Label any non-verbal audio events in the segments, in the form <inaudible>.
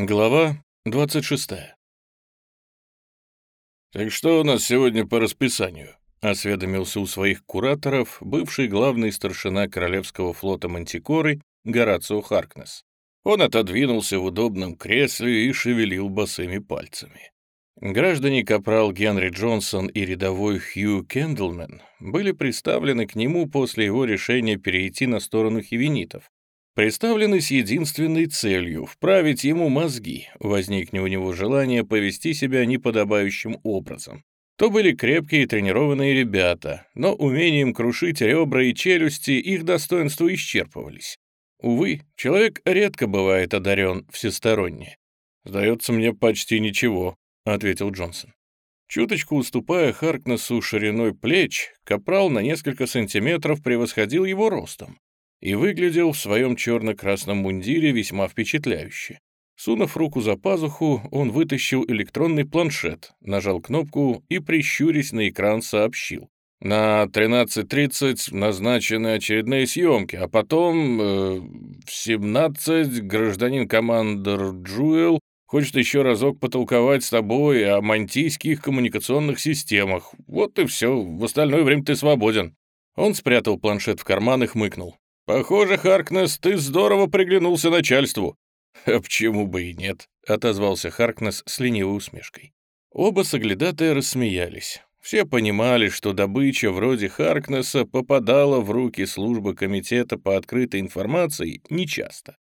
Глава 26. «Так что у нас сегодня по расписанию?» — осведомился у своих кураторов бывший главный старшина Королевского флота Мантикоры Горацио Харкнес. Он отодвинулся в удобном кресле и шевелил босыми пальцами. Граждане Капрал Генри Джонсон и рядовой Хью Кендлмен были представлены к нему после его решения перейти на сторону хивенитов, представлены с единственной целью — вправить ему мозги, возникне у него желание повести себя неподобающим образом. То были крепкие тренированные ребята, но умением крушить ребра и челюсти их достоинства исчерпывались. Увы, человек редко бывает одарен всесторонне. «Сдается мне почти ничего», — ответил Джонсон. Чуточку уступая Харкнесу шириной плеч, Капрал на несколько сантиметров превосходил его ростом и выглядел в своем черно-красном мундире весьма впечатляюще. Сунув руку за пазуху, он вытащил электронный планшет, нажал кнопку и, прищурясь на экран, сообщил. «На 13.30 назначены очередные съемки, а потом э, в 17 гражданин-командор Джуэл хочет еще разок потолковать с тобой о мантийских коммуникационных системах. Вот и все, в остальное время ты свободен». Он спрятал планшет в карман и хмыкнул. «Похоже, Харкнес, ты здорово приглянулся начальству». «А почему бы и нет?» — отозвался Харкнес с ленивой усмешкой. Оба соглядатая рассмеялись. Все понимали, что добыча вроде Харкнесса попадала в руки службы комитета по открытой информации нечасто.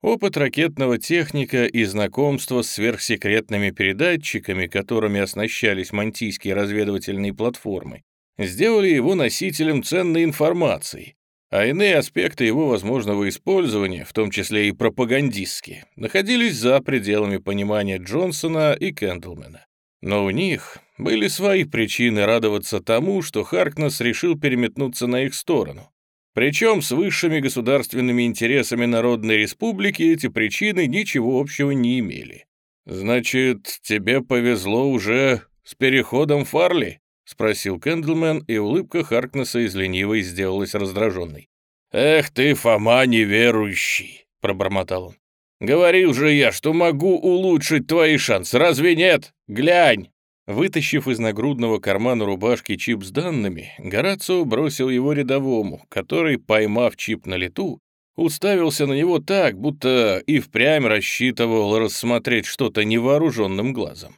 Опыт ракетного техника и знакомство с сверхсекретными передатчиками, которыми оснащались мантийские разведывательные платформы, сделали его носителем ценной информации, а иные аспекты его возможного использования, в том числе и пропагандистские, находились за пределами понимания Джонсона и Кендлмена. Но у них были свои причины радоваться тому, что Харкнес решил переметнуться на их сторону. Причем с высшими государственными интересами Народной Республики эти причины ничего общего не имели. «Значит, тебе повезло уже с переходом Фарли?» — спросил Кэндлмен, и улыбка Харкнесса из ленивой сделалась раздраженной. «Эх ты, Фома неверующий!» — пробормотал он. «Говорил же я, что могу улучшить твои шансы, разве нет? Глянь!» Вытащив из нагрудного кармана рубашки чип с данными, Горацио бросил его рядовому, который, поймав чип на лету, уставился на него так, будто и впрямь рассчитывал рассмотреть что-то невооруженным глазом.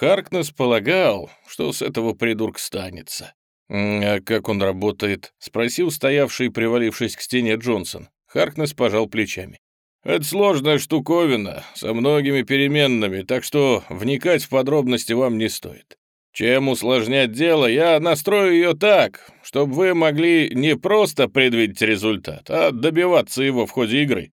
Харкнес полагал, что с этого придурка станется. «А как он работает?» — спросил стоявший, привалившись к стене Джонсон. Харкнес пожал плечами. «Это сложная штуковина, со многими переменными, так что вникать в подробности вам не стоит. Чем усложнять дело, я настрою ее так, чтобы вы могли не просто предвидеть результат, а добиваться его в ходе игры».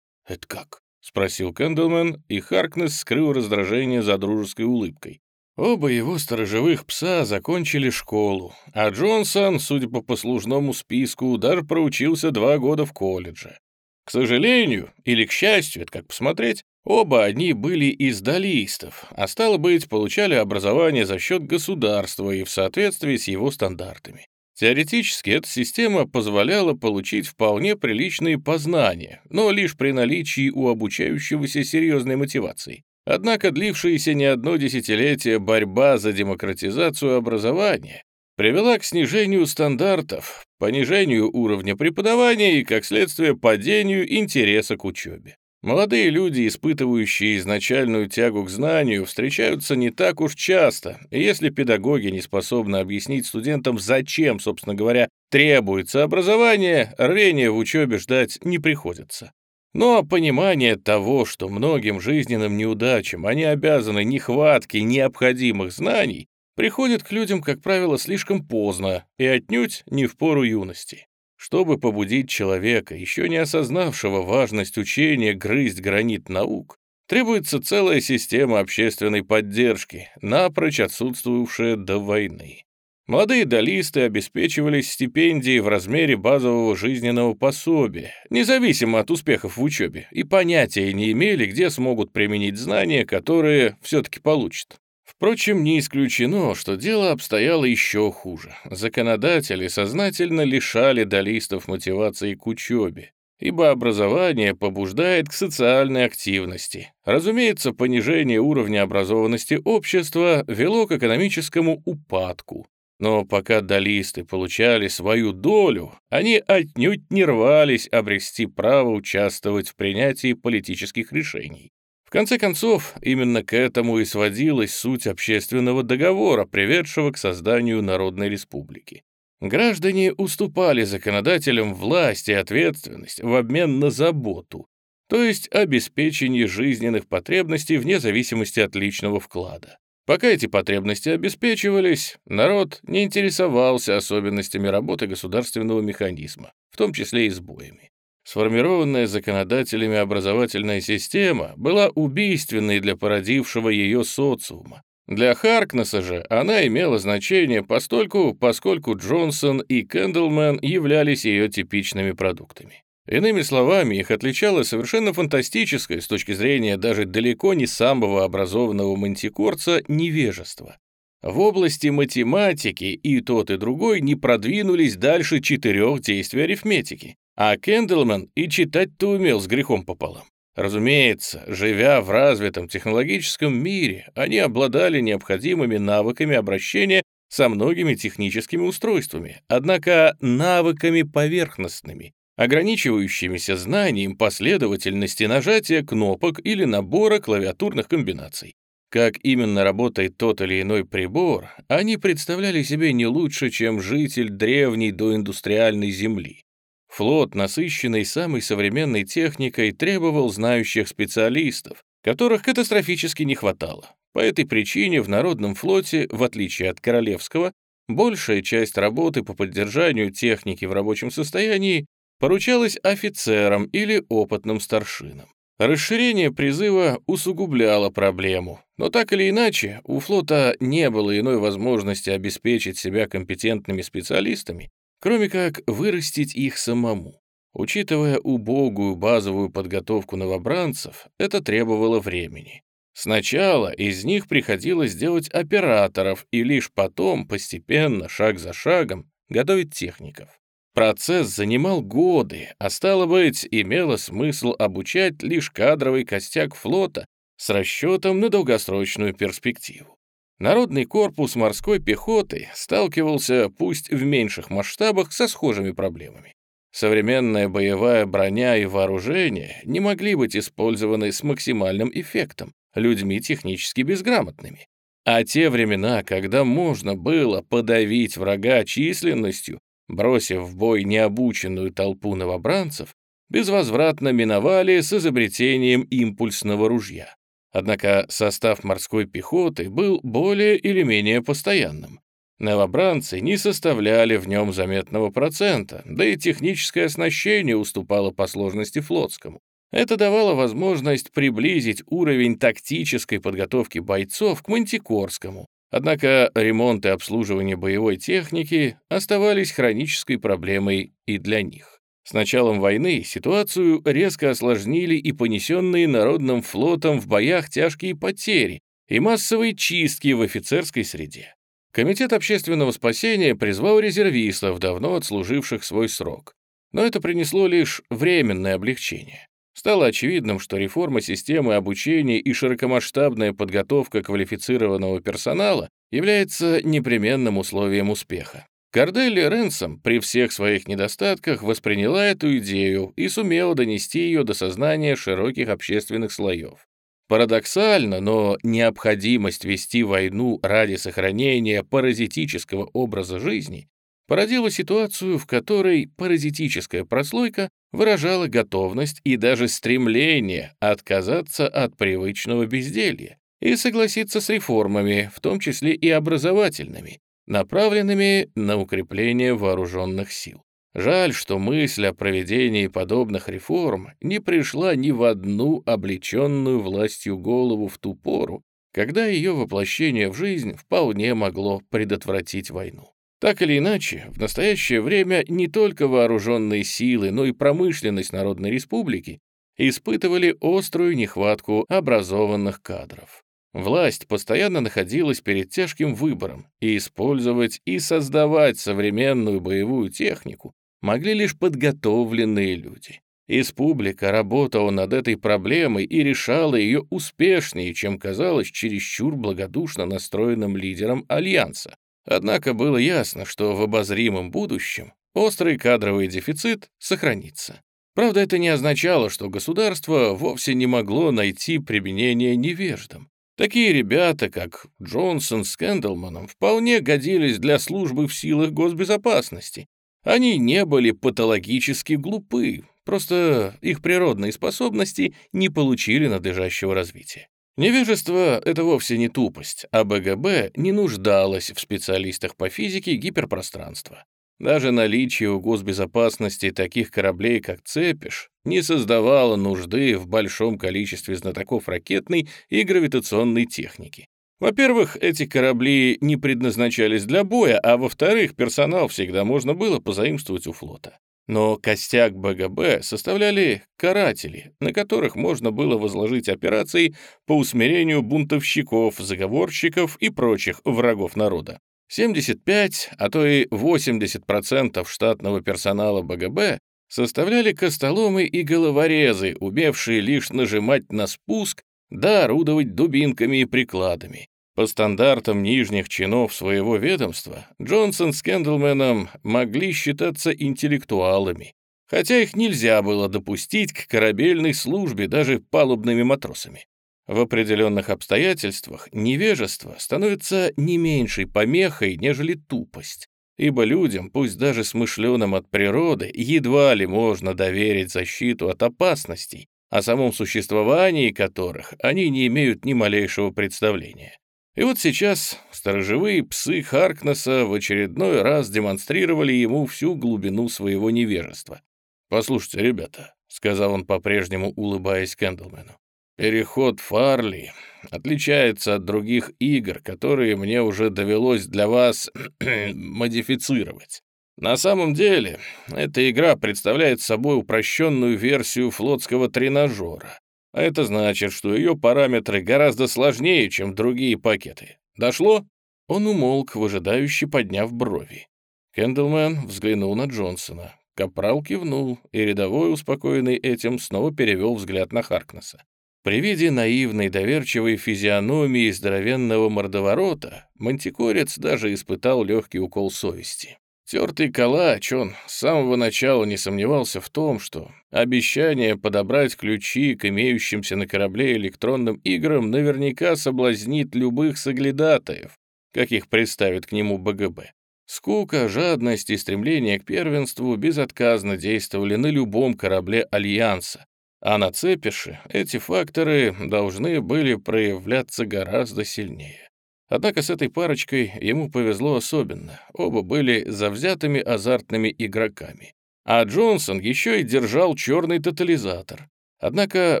«Это как?» — спросил Кэндлмен, и Харкнес скрыл раздражение за дружеской улыбкой. Оба его сторожевых пса закончили школу, а Джонсон, судя по послужному списку, даже проучился два года в колледже. К сожалению, или к счастью, это как посмотреть, оба они были из долистов, а стало быть, получали образование за счет государства и в соответствии с его стандартами. Теоретически эта система позволяла получить вполне приличные познания, но лишь при наличии у обучающегося серьезной мотивации. Однако длившаяся не одно десятилетие борьба за демократизацию образования привела к снижению стандартов, понижению уровня преподавания и, как следствие, падению интереса к учебе. Молодые люди, испытывающие изначальную тягу к знанию, встречаются не так уж часто, и если педагоги не способны объяснить студентам, зачем, собственно говоря, требуется образование, рвения в учебе ждать не приходится. Но понимание того, что многим жизненным неудачам они обязаны нехватке необходимых знаний, приходит к людям, как правило, слишком поздно и отнюдь не в пору юности. Чтобы побудить человека, еще не осознавшего важность учения грызть гранит наук, требуется целая система общественной поддержки, напрочь отсутствовавшая до войны. Молодые долисты обеспечивались стипендией в размере базового жизненного пособия, независимо от успехов в учебе, и понятия не имели, где смогут применить знания, которые все-таки получат. Впрочем, не исключено, что дело обстояло еще хуже. Законодатели сознательно лишали долистов мотивации к учебе, ибо образование побуждает к социальной активности. Разумеется, понижение уровня образованности общества вело к экономическому упадку. Но пока долисты получали свою долю, они отнюдь не рвались обрести право участвовать в принятии политических решений. В конце концов, именно к этому и сводилась суть общественного договора, приведшего к созданию Народной Республики. Граждане уступали законодателям власть и ответственность в обмен на заботу, то есть обеспечение жизненных потребностей вне зависимости от личного вклада. Пока эти потребности обеспечивались, народ не интересовался особенностями работы государственного механизма, в том числе и сбоями. Сформированная законодателями образовательная система была убийственной для породившего ее социума, для Харкнесса же она имела значение постольку, поскольку Джонсон и Кэндлмен являлись ее типичными продуктами. Иными словами, их отличало совершенно фантастическое, с точки зрения даже далеко не самого образованного мантикорца, невежество. В области математики и тот, и другой не продвинулись дальше четырех действий арифметики, а Кэндлмен и читать-то умел с грехом пополам. Разумеется, живя в развитом технологическом мире, они обладали необходимыми навыками обращения со многими техническими устройствами, однако навыками поверхностными, ограничивающимися знанием последовательности нажатия кнопок или набора клавиатурных комбинаций. Как именно работает тот или иной прибор, они представляли себе не лучше, чем житель древней доиндустриальной Земли. Флот, насыщенный самой современной техникой, требовал знающих специалистов, которых катастрофически не хватало. По этой причине в Народном флоте, в отличие от Королевского, большая часть работы по поддержанию техники в рабочем состоянии поручалась офицерам или опытным старшинам. Расширение призыва усугубляло проблему, но так или иначе у флота не было иной возможности обеспечить себя компетентными специалистами, кроме как вырастить их самому. Учитывая убогую базовую подготовку новобранцев, это требовало времени. Сначала из них приходилось делать операторов и лишь потом, постепенно, шаг за шагом, готовить техников. Процесс занимал годы, а стало быть, имело смысл обучать лишь кадровый костяк флота с расчетом на долгосрочную перспективу. Народный корпус морской пехоты сталкивался, пусть в меньших масштабах, со схожими проблемами. Современная боевая броня и вооружение не могли быть использованы с максимальным эффектом людьми технически безграмотными. А те времена, когда можно было подавить врага численностью, бросив в бой необученную толпу новобранцев, безвозвратно миновали с изобретением импульсного ружья. Однако состав морской пехоты был более или менее постоянным. Новобранцы не составляли в нем заметного процента, да и техническое оснащение уступало по сложности флотскому. Это давало возможность приблизить уровень тактической подготовки бойцов к мантикорскому. Однако ремонт и обслуживание боевой техники оставались хронической проблемой и для них. С началом войны ситуацию резко осложнили и понесенные Народным флотом в боях тяжкие потери и массовые чистки в офицерской среде. Комитет общественного спасения призвал резервистов, давно отслуживших свой срок. Но это принесло лишь временное облегчение. Стало очевидным, что реформа системы обучения и широкомасштабная подготовка квалифицированного персонала является непременным условием успеха. Корделли Ренсом при всех своих недостатках восприняла эту идею и сумела донести ее до сознания широких общественных слоев. Парадоксально, но необходимость вести войну ради сохранения паразитического образа жизни породила ситуацию, в которой паразитическая прослойка выражала готовность и даже стремление отказаться от привычного безделья и согласиться с реформами, в том числе и образовательными, направленными на укрепление вооруженных сил. Жаль, что мысль о проведении подобных реформ не пришла ни в одну облеченную властью голову в ту пору, когда ее воплощение в жизнь вполне могло предотвратить войну. Так или иначе, в настоящее время не только вооруженные силы, но и промышленность Народной Республики испытывали острую нехватку образованных кадров. Власть постоянно находилась перед тяжким выбором, и использовать и создавать современную боевую технику могли лишь подготовленные люди. Из публика работала над этой проблемой и решала ее успешнее, чем казалось чересчур благодушно настроенным лидером Альянса. Однако было ясно, что в обозримом будущем острый кадровый дефицит сохранится. Правда, это не означало, что государство вовсе не могло найти применение невеждам. Такие ребята, как Джонсон с Кэндлманом, вполне годились для службы в силах госбезопасности. Они не были патологически глупы, просто их природные способности не получили надлежащего развития. Невежество — это вовсе не тупость, а БГБ не нуждалось в специалистах по физике гиперпространства. Даже наличие у госбезопасности таких кораблей, как «Цепиш», не создавало нужды в большом количестве знатоков ракетной и гравитационной техники. Во-первых, эти корабли не предназначались для боя, а во-вторых, персонал всегда можно было позаимствовать у флота. Но костяк БГБ составляли каратели, на которых можно было возложить операции по усмирению бунтовщиков, заговорщиков и прочих врагов народа. 75, а то и 80% штатного персонала БГБ составляли костоломы и головорезы, умевшие лишь нажимать на спуск да орудовать дубинками и прикладами. По стандартам нижних чинов своего ведомства Джонсон с Кендлменом могли считаться интеллектуалами, хотя их нельзя было допустить к корабельной службе даже палубными матросами. В определенных обстоятельствах невежество становится не меньшей помехой, нежели тупость, ибо людям, пусть даже смышленым от природы, едва ли можно доверить защиту от опасностей, о самом существовании которых они не имеют ни малейшего представления. И вот сейчас сторожевые псы Харкнесса в очередной раз демонстрировали ему всю глубину своего невежества. «Послушайте, ребята», — сказал он по-прежнему, улыбаясь Кэндлмену, «переход Фарли отличается от других игр, которые мне уже довелось для вас <clears throat> модифицировать. На самом деле, эта игра представляет собой упрощенную версию флотского тренажера. А это значит, что ее параметры гораздо сложнее, чем другие пакеты. Дошло? Он умолк, выжидающе подняв брови. Кендлмен взглянул на Джонсона. Капрал кивнул, и рядовой, успокоенный этим, снова перевел взгляд на Харкнесса. При виде наивной, доверчивой физиономии здоровенного мордоворота мантикорец даже испытал легкий укол совести. Тертый калач, он с самого начала не сомневался в том, что обещание подобрать ключи к имеющимся на корабле электронным играм наверняка соблазнит любых соглядатаев, каких представит к нему БГБ. Скука, жадность и стремление к первенству безотказно действовали на любом корабле Альянса, а на Цепише эти факторы должны были проявляться гораздо сильнее. Однако с этой парочкой ему повезло особенно. Оба были завзятыми азартными игроками. А Джонсон еще и держал черный тотализатор. Однако,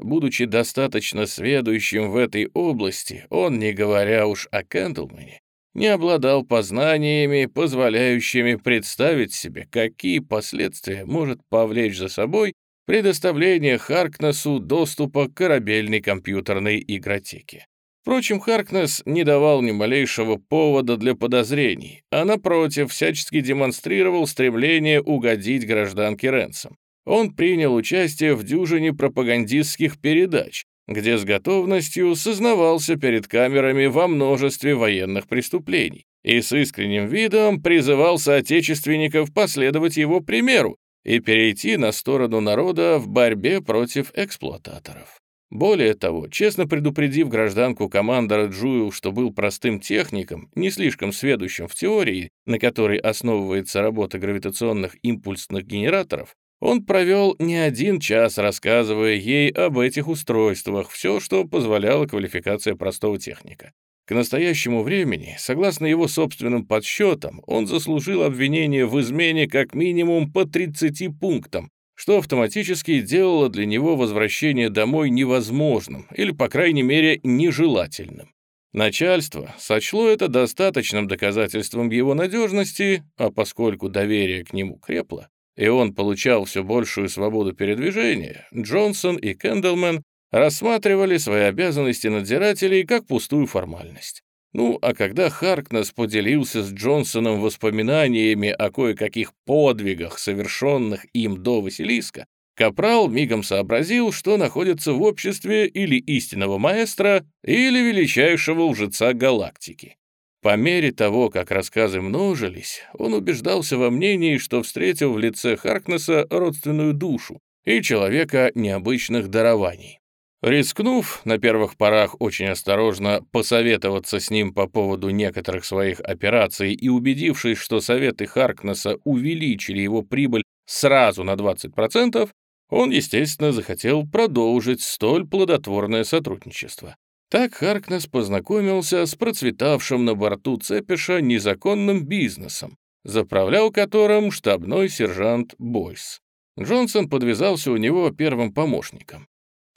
будучи достаточно сведущим в этой области, он, не говоря уж о Кэндлмане, не обладал познаниями, позволяющими представить себе, какие последствия может повлечь за собой предоставление Харкнесу доступа к корабельной компьютерной игротеке. Впрочем, Харкнес не давал ни малейшего повода для подозрений, а, напротив, всячески демонстрировал стремление угодить гражданке Ренсом. Он принял участие в дюжине пропагандистских передач, где с готовностью сознавался перед камерами во множестве военных преступлений и с искренним видом призывал соотечественников последовать его примеру и перейти на сторону народа в борьбе против эксплуататоров. Более того, честно предупредив гражданку командора Джую, что был простым техником, не слишком сведущим в теории, на которой основывается работа гравитационных импульсных генераторов, он провел не один час, рассказывая ей об этих устройствах, все, что позволяла квалификация простого техника. К настоящему времени, согласно его собственным подсчетам, он заслужил обвинение в измене как минимум по 30 пунктам, что автоматически делало для него возвращение домой невозможным или, по крайней мере, нежелательным. Начальство сочло это достаточным доказательством его надежности, а поскольку доверие к нему крепло, и он получал все большую свободу передвижения, Джонсон и Кэндлмен рассматривали свои обязанности надзирателей как пустую формальность. Ну, а когда Харкнес поделился с Джонсоном воспоминаниями о кое-каких подвигах, совершенных им до Василиска, Капрал мигом сообразил, что находится в обществе или истинного маэстро, или величайшего лжеца галактики. По мере того, как рассказы множились, он убеждался во мнении, что встретил в лице Харкнесса родственную душу и человека необычных дарований. Рискнув на первых порах очень осторожно посоветоваться с ним по поводу некоторых своих операций и убедившись, что советы Харкнесса увеличили его прибыль сразу на 20%, он, естественно, захотел продолжить столь плодотворное сотрудничество. Так Харкнес познакомился с процветавшим на борту Цепиша незаконным бизнесом, заправлял которым штабной сержант Бойс. Джонсон подвязался у него первым помощником.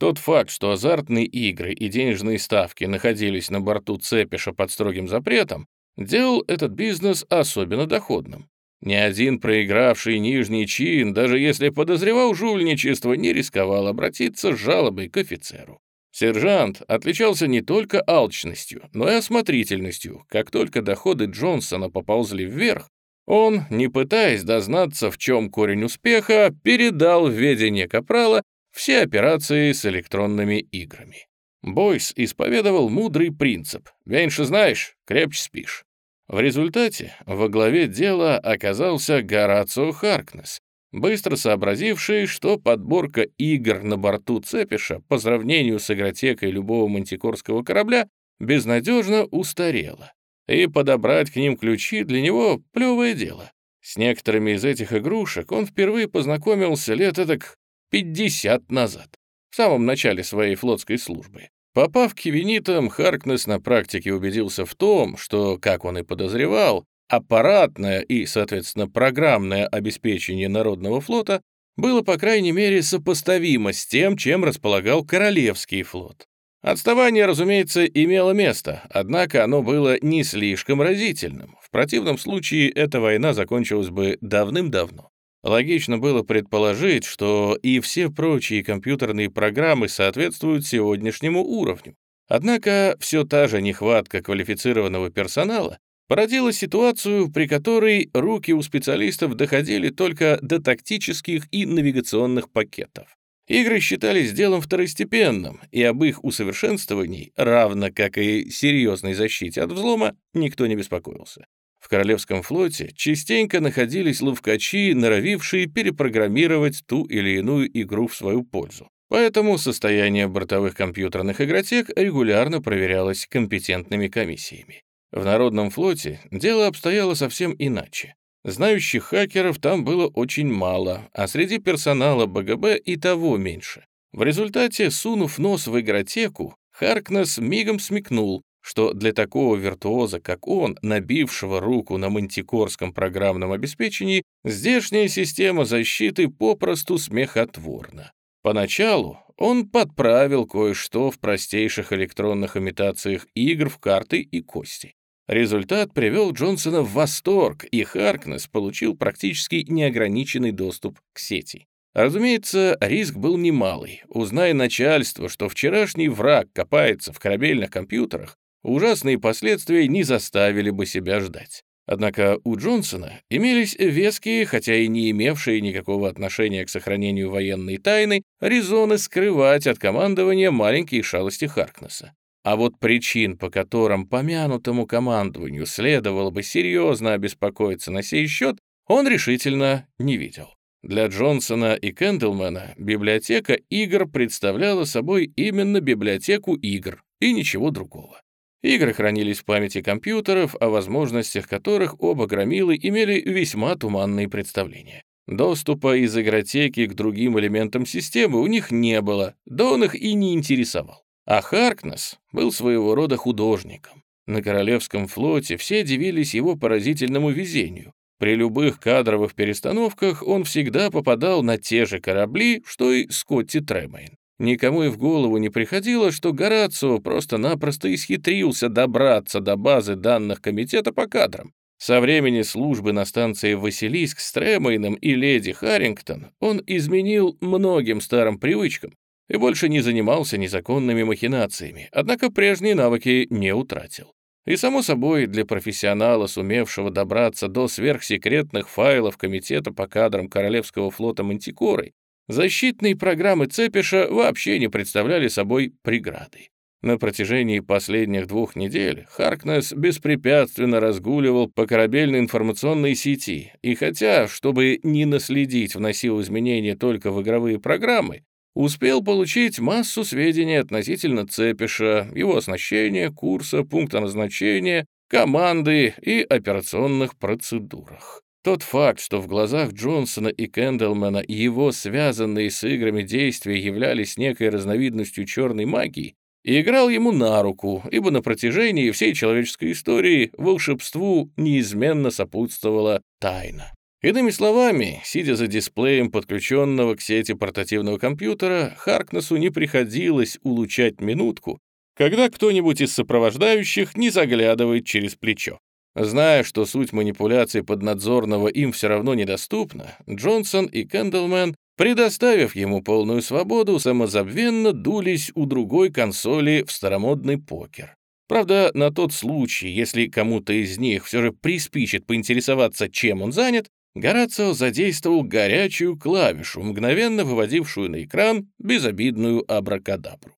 Тот факт, что азартные игры и денежные ставки находились на борту Цепиша под строгим запретом, делал этот бизнес особенно доходным. Ни один проигравший нижний чин, даже если подозревал жульничество, не рисковал обратиться с жалобой к офицеру. Сержант отличался не только алчностью, но и осмотрительностью. Как только доходы Джонсона поползли вверх, он, не пытаясь дознаться, в чем корень успеха, передал ведение Капрала все операции с электронными играми. Бойс исповедовал мудрый принцип «меньше знаешь, крепче спишь». В результате во главе дела оказался Горацио Харкнес, быстро сообразивший, что подборка игр на борту Цепиша по сравнению с игротекой любого мантикорского корабля безнадежно устарела, и подобрать к ним ключи для него — плевое дело. С некоторыми из этих игрушек он впервые познакомился лет так 50 назад, в самом начале своей флотской службы. Попав к кивенитам, Харкнес на практике убедился в том, что, как он и подозревал, аппаратное и, соответственно, программное обеспечение Народного флота было, по крайней мере, сопоставимо с тем, чем располагал Королевский флот. Отставание, разумеется, имело место, однако оно было не слишком разительным. В противном случае эта война закончилась бы давным-давно. Логично было предположить, что и все прочие компьютерные программы соответствуют сегодняшнему уровню. Однако все та же нехватка квалифицированного персонала породила ситуацию, при которой руки у специалистов доходили только до тактических и навигационных пакетов. Игры считались делом второстепенным, и об их усовершенствовании, равно как и серьезной защите от взлома, никто не беспокоился. В Королевском флоте частенько находились ловкачи, норовившие перепрограммировать ту или иную игру в свою пользу. Поэтому состояние бортовых компьютерных игротек регулярно проверялось компетентными комиссиями. В Народном флоте дело обстояло совсем иначе. Знающих хакеров там было очень мало, а среди персонала БГБ и того меньше. В результате, сунув нос в игротеку, Харкнес мигом смекнул, что для такого виртуоза, как он, набившего руку на мантикорском программном обеспечении, здешняя система защиты попросту смехотворна. Поначалу он подправил кое-что в простейших электронных имитациях игр в карты и кости. Результат привел Джонсона в восторг, и Харкнес получил практически неограниченный доступ к сети. Разумеется, риск был немалый. Узная начальство, что вчерашний враг копается в корабельных компьютерах, ужасные последствия не заставили бы себя ждать. Однако у Джонсона имелись веские, хотя и не имевшие никакого отношения к сохранению военной тайны, резоны скрывать от командования маленькие шалости Харкнесса. А вот причин, по которым помянутому командованию следовало бы серьезно обеспокоиться на сей счет, он решительно не видел. Для Джонсона и Кэндлмена библиотека игр представляла собой именно библиотеку игр и ничего другого. Игры хранились в памяти компьютеров, о возможностях которых оба громилы имели весьма туманные представления. Доступа из игротеки к другим элементам системы у них не было, да он их и не интересовал. А Харкнес был своего рода художником. На Королевском флоте все дивились его поразительному везению. При любых кадровых перестановках он всегда попадал на те же корабли, что и Скотти Тремейн. Никому и в голову не приходило, что Горацио просто-напросто исхитрился добраться до базы данных комитета по кадрам. Со времени службы на станции «Василиск» с Тремейном и леди Харрингтон он изменил многим старым привычкам, и больше не занимался незаконными махинациями, однако прежние навыки не утратил. И, само собой, для профессионала, сумевшего добраться до сверхсекретных файлов Комитета по кадрам Королевского флота Мантикоры, Защитные программы Цепиша вообще не представляли собой преграды. На протяжении последних двух недель Харкнес беспрепятственно разгуливал по корабельной информационной сети, и хотя, чтобы не наследить, вносил изменения только в игровые программы, успел получить массу сведений относительно Цепиша, его оснащения, курса, пункта назначения, команды и операционных процедурах. Тот факт, что в глазах Джонсона и Кэндлмана его связанные с играми действия являлись некой разновидностью черной магии, играл ему на руку, ибо на протяжении всей человеческой истории волшебству неизменно сопутствовала тайна. Иными словами, сидя за дисплеем подключенного к сети портативного компьютера, Харкнесу не приходилось улучшать минутку, когда кто-нибудь из сопровождающих не заглядывает через плечо. Зная, что суть манипуляций поднадзорного им все равно недоступна, Джонсон и Кэндлмен, предоставив ему полную свободу, самозабвенно дулись у другой консоли в старомодный покер. Правда, на тот случай, если кому-то из них все же приспичит поинтересоваться, чем он занят, Горацио задействовал горячую клавишу, мгновенно выводившую на экран безобидную абракадабру.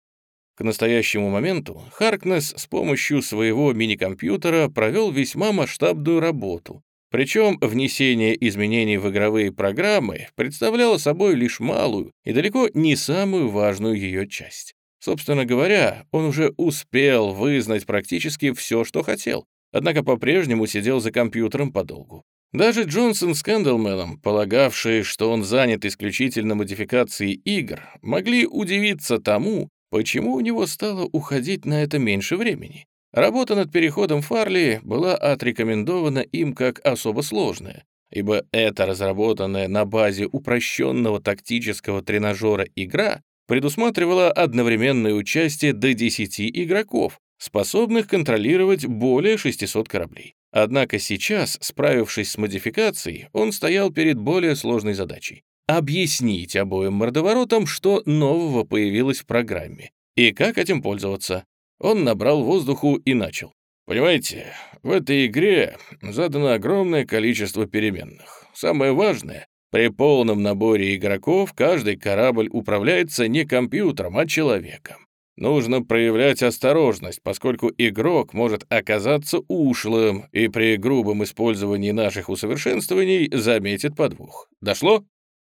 К настоящему моменту Харкнес с помощью своего мини-компьютера провел весьма масштабную работу, причем внесение изменений в игровые программы представляло собой лишь малую и далеко не самую важную ее часть. Собственно говоря, он уже успел вызнать практически все, что хотел, однако по-прежнему сидел за компьютером подолгу. Даже Джонсон с Кэндлменом, полагавшие, что он занят исключительно модификацией игр, могли удивиться тому, Почему у него стало уходить на это меньше времени? Работа над переходом Фарли была отрекомендована им как особо сложная, ибо эта разработанная на базе упрощенного тактического тренажера игра предусматривала одновременное участие до 10 игроков, способных контролировать более 600 кораблей. Однако сейчас, справившись с модификацией, он стоял перед более сложной задачей объяснить обоим мордоворотам, что нового появилось в программе и как этим пользоваться. Он набрал воздуху и начал. Понимаете, в этой игре задано огромное количество переменных. Самое важное, при полном наборе игроков каждый корабль управляется не компьютером, а человеком. Нужно проявлять осторожность, поскольку игрок может оказаться ушлым и при грубом использовании наших усовершенствований заметит подвох. Дошло?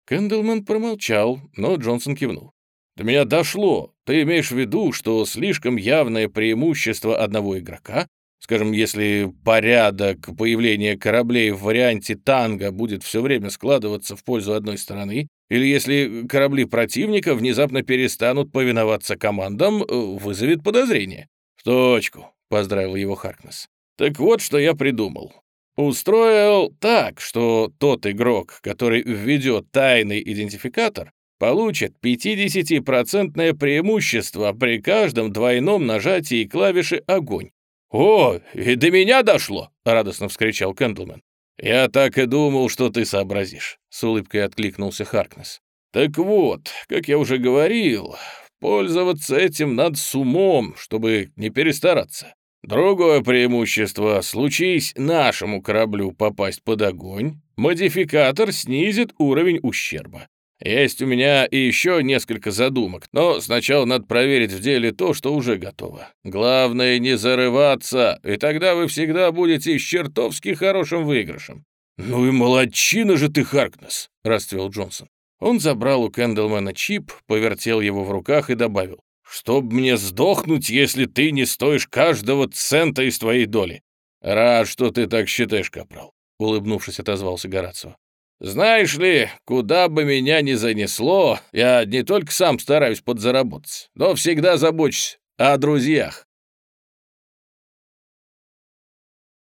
Кэндлман промолчал, но Джонсон кивнул. «До меня дошло. Ты имеешь в виду, что слишком явное преимущество одного игрока, скажем, если порядок появления кораблей в варианте танго будет все время складываться в пользу одной стороны, или если корабли противника внезапно перестанут повиноваться командам, э, вызовет подозрение?» «В точку», — поздравил его Харкнес. «Так вот, что я придумал. Устроил так, что тот игрок, который введет тайный идентификатор, получит 50% преимущество при каждом двойном нажатии клавиши «Огонь». «О, и до меня дошло!» — радостно вскричал Кэндлмен. «Я так и думал, что ты сообразишь», — с улыбкой откликнулся Харкнес. «Так вот, как я уже говорил, пользоваться этим надо с умом, чтобы не перестараться. Другое преимущество — случись нашему кораблю попасть под огонь, модификатор снизит уровень ущерба. Есть у меня еще несколько задумок, но сначала надо проверить в деле то, что уже готово. Главное не зарываться, и тогда вы всегда будете с чертовски хорошим выигрышем». «Ну и молодчина же ты, Харкнес!» — расцвел Джонсон. Он забрал у Кэндлмана чип, повертел его в руках и добавил чтоб мне сдохнуть, если ты не стоишь каждого цента из твоей доли. Рад, что ты так считаешь, капрал, — улыбнувшись, отозвался Горацио. Знаешь ли, куда бы меня ни занесло, я не только сам стараюсь подзаработать, но всегда забочусь о друзьях.